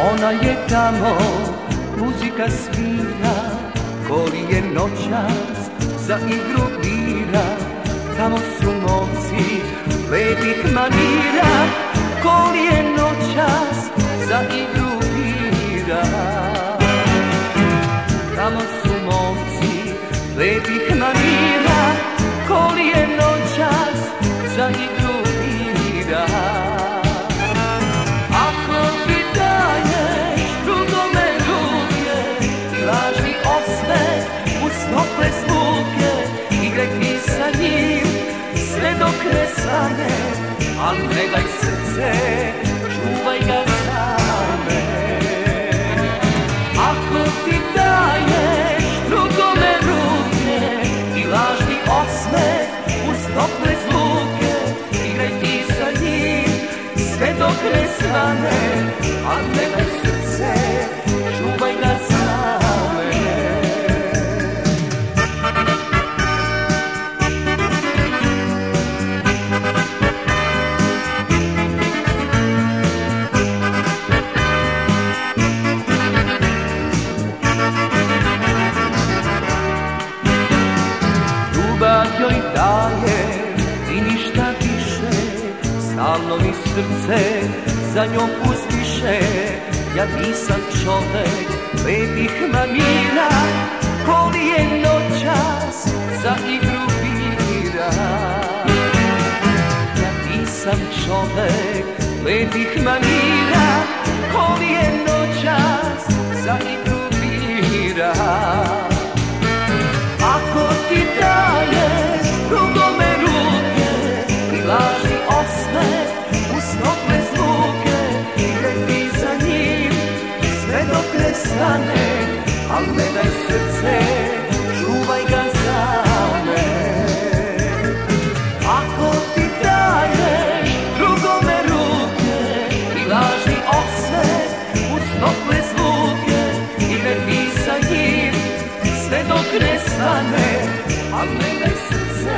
Ona je tamo, muzika svira, koli je noćas za igru bira. Tamo su momci lepih manira, koli je noćas za igru bira. Tamo su momci lepih manira, koli je noćas za igru bira. Tople zvuke, igraj ti sa njim sve dok ne stane, ali ne daj srce, čuvaj ga same. Ako ti daješ drugome ruke i lažni osmeh uz tople zvuke, igraj ti sa njim sve dok ne stane, a ne daj srce, daje i ništa više. Stalno mi srce za njom pustiše. Ja nisam čovek lepih manira Koli je noćas za igru bira. Ja nisam čovek lepih manira Koli osmeh uz tople zvuke, igraj ti za ne stane, al ne daj srce, čuvaj ga za. Ako ti daješ drugome ruke i lažni osmeh uz tople zvuke, igraj ti sa njim sve dok ne stane, al ne daj srce,